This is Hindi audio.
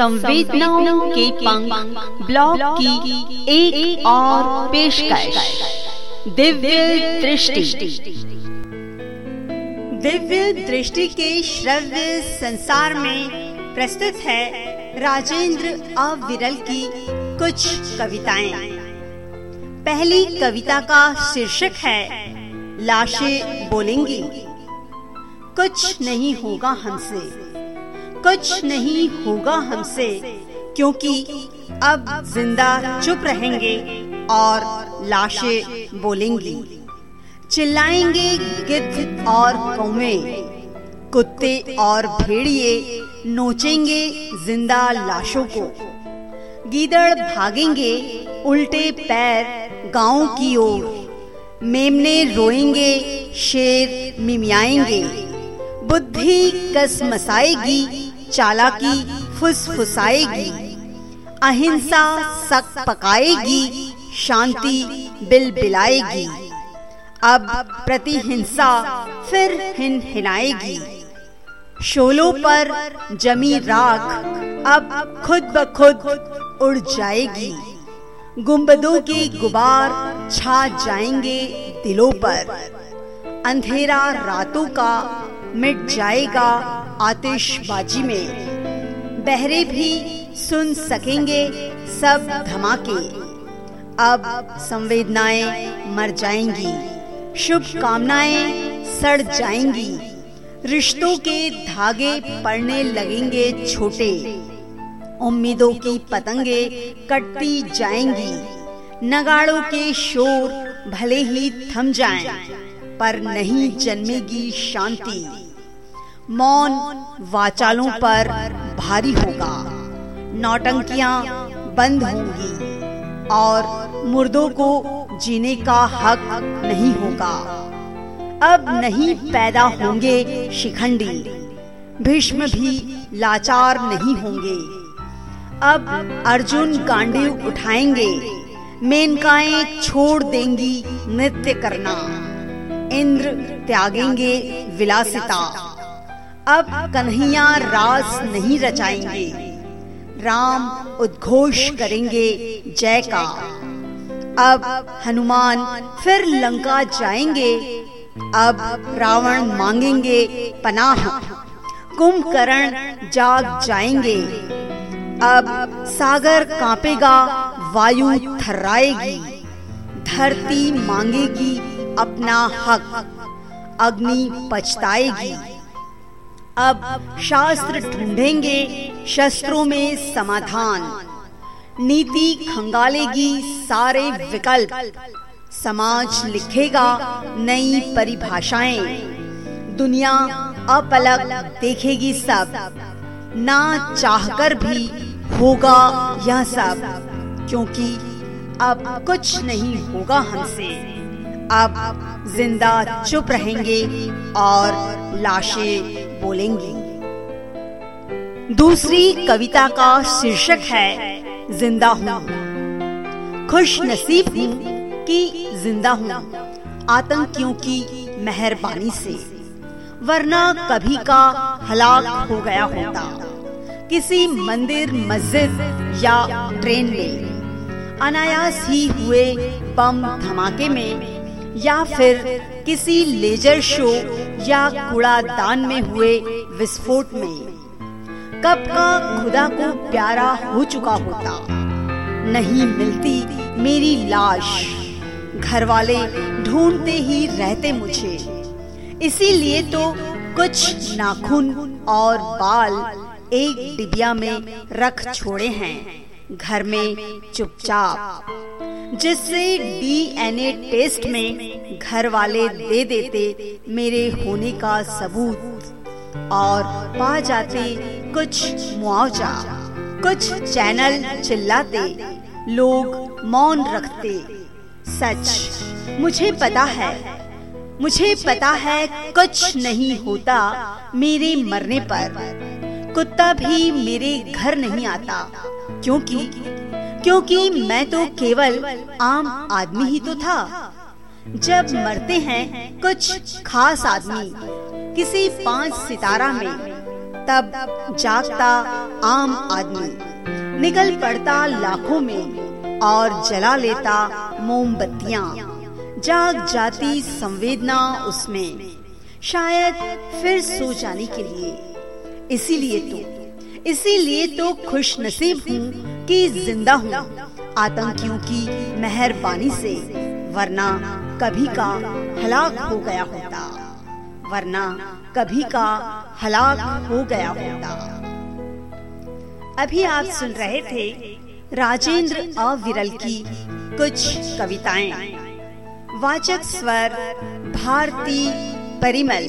संवेदनाओं के पंख ब्लॉग की एक, एक और पेशकश। दिव्य दृष्टि। दिव्य दृष्टि के श्रव्य संसार में प्रस्तुत है राजेंद्र अविरल की कुछ कविताएँ। पहली कविता का शीर्षक है लाशें बोलेंगी। कुछ नहीं होगा हमसे। कुछ नहीं होगा हमसे, क्योंकि अब ज़िंदा चुप रहेंगे और लाशें बोलेंगी। चिल्लाएँगे गिद्ध और कौवे, कुत्ते और भेड़िए नोचेंगे ज़िंदा लाशों को। गीदड़ भागेंगे उल्टे पैर गाँव की ओर। मेमने रोएँगे, शेर मिमियाएँगे। बुद्धि कसमसाएगी चालाकी फुसफुसाएगी, अहिंसा सक पकाएगी, शांति बिल बिलाएगी। अब प्रतिहिंसा फिर हिन हिनाएगी शोलों पर जमी राख अब खुद ब खुद उड़ जाएगी। गुंबदों के गुबार छा जाएँगे दिलों पर। अंधेरा रातों का मिट जाएगा आतिशबाजी में। बहरे भी सुन सकेंगे सब धमाके। अब संवेदनाएँ मर जाएँगी शुभ कामनाएँ सड़ जाएँगी। रिश्तों के धागे पड़ने लगेंगे छोटे। उम्मीदों की पतंगे कटती जाएँगी। नगाड़ों के शोर भले ही थम जाएँ, पर नहीं जन्मेगी शांति। मौन वाचालों पर भारी होगा। नौटंकियाँ बंद होंगी और मुर्दों को जीने का हक नहीं होगा। अब नहीं पैदा होंगे शिखंडी। भीष्म भी लाचार नहीं होंगे। अब अर्जुन गांडीव उठाएँगे। मेनकाएँ छोड़ देंगी नृत्य करना। इंद्र त्यागेंगे विलासिता। अब कन्हैया रास नहीं रचाएँगे। राम उद्घोष करेंगे जय का। अब हनुमान फिर लंका जाएँगे। अब रावण मांगेंगे पनाह। कुंभकर्ण जाग जाएँगे। अब सागर कांपेगा, वायु थर्राएगी। धरती मांगेगी अपना हक। अग्नि पछताएगी। अब शास्त्र ढूंढेंगे शस्त्रों में समाधान। नीति खंगालेगी सारे विकल्प। समाज लिखेगा नई परिभाषाएँ। दुनिया अपलक देखेगी सब। ना चाहकर भी होगा यह सब, क्योंकि अब कुछ नहीं होगा हमसे। अब ज़िंदा चुप रहेंगे और लाशें बोलेंगी। दूसरी कविता का शीर्षक है, ज़िंदा हूँ। खुश नसीब हूँ कि ज़िंदा हूँ, आतंकियों की मेहरबानी से। वरना कभी का हलाक हो गया होता। किसी मंदिर, मस्जिद या ट्रेन में अनायास ही हुए बम धमाके में या फिर किसी लेजर शो या कूड़ादान में हुए विस्फोट में। कब का खुदा को प्यारा हो चुका होता। नहीं मिलती मेरी लाश। घर वाले ढूंढते ही रहते मुझे। इसीलिए तो कुछ नाखून और बाल एक डिबिया में रख छोड़े हैं। घर में चुपचाप। जिससे डीएनए टेस्ट में घर वाले दे देते मेरे होने का सबूत और पा जाते कुछ मुआवजा, कुछ चैनल चिल्लाते, लोग मौन रखते। सच, मुझे पता है, मुझे पता है कुछ नहीं होता मेरे मरने पर। कुत्ता भी मेरे घर नहीं आता, क्योंकि क्योंकि मैं तो केवल आम आदमी ही तो था। जब मरते हैं कुछ खास आदमी, किसी पाँच सितारा में, तब जागता आम आदमी, निकल पड़ता लाखों में और जला लेता मोमबत्तियाँ। जाग जाती संवेदना उसमें, शायद फिर सो जाने के लिए। इसीलिए तो इसीलिए तो खुश नसीब हूँ कि ज़िंदा हूँ। आतंकियों की मेहरबानी से, वरना कभी का हलाक हो गया होता। वरना कभी का हलाक हो गया होता। अभी आप सुन रहे थे राजेंद्र अविरल की कुछ कविताएँ। वाचक स्वर भारती परिमल।